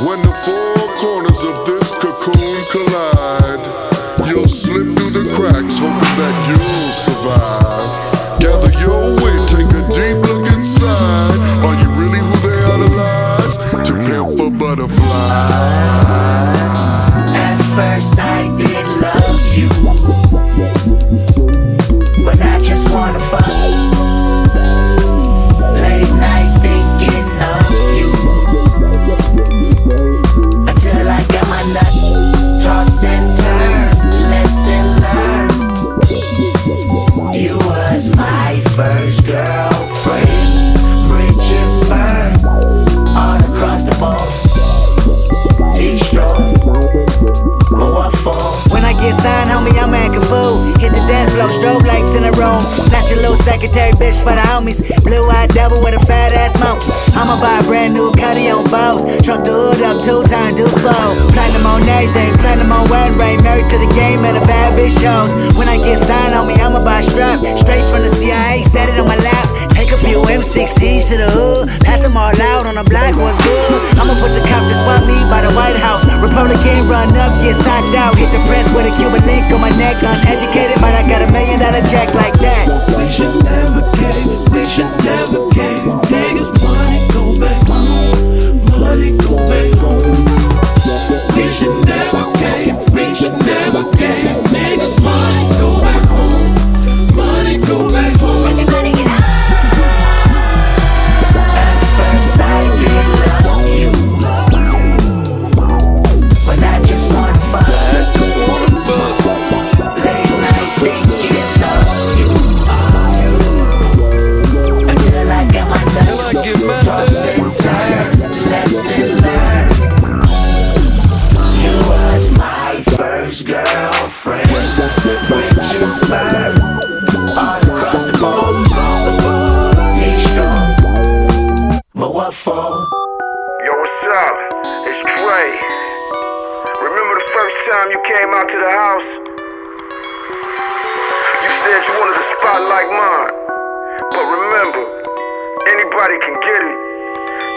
When the four corners of this cocoon collide, you'll slip through the cracks, hoping that you'll survive. Gather your wit, take a deep look inside. Are you really who they idolize? To pimp a butterfly. Floor, strobe lights in the room. Snatch your little secretary bitch for the homies. Blue eyed devil with a fat ass mouth. I'ma buy a brand new cutty on Vogues. Truck the hood up two times, do slow. Platinum on everything, platinum on wedding ring. Married to the game and the bad bitch shows. When I get signed, homie, I'ma buy a strap. Straight from the CIA, set it on my lap. Take a few M16s to the hood. Pass them all out on the block, what's good? I'ma put the Compton swap meet by the White House. Republican run up, get socked out. Hit the press with a Cuban link on my neck. Uneducated, but I got a million dollar check like that. We should never cave, we should never first girlfriend. Bridges burned all across the board. Strong, but what for? Yo, what's up? It's Trey. Remember the first time you came out to the house? You said you wanted a spot like mine. But remember, anybody can get it.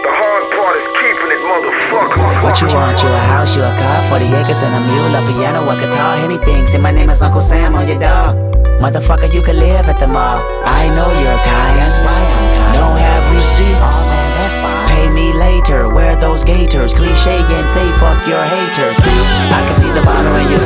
The hard part is keeping it, motherfucker. What you want? You a house, you a car, 40 acres and a mule, a piano, a guitar, anything. Say my name is Uncle Sam on your dog. Motherfucker, you can live at the mall. I know you're kind, that's why I'm kind. Don't have receipts, oh man, that's fine. Pay me later, wear those gaiters. Cliche and say fuck your haters. I can see the bottle in you,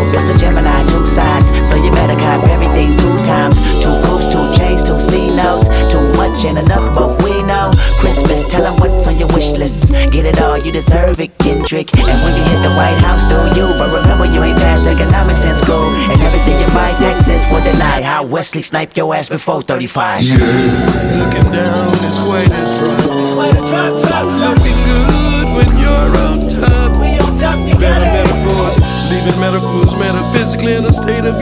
Your horoscope is a Gemini, two sides. So you better cop everything two times. Two coops, two chains, two C notes. Too much and enough, both we know. Christmas, tell them what's on your wish list. Get it all, you deserve it, Kendrick. And when you hit the White House, do you? But remember, you ain't passed economics in school. And everything you buy, taxes will deny. How Wesley Snipe your ass before 35. Yeah, Looking down is quite a drop. Looking good when you're on top. Better metaphors, leaving metaphors metaphysically in a state of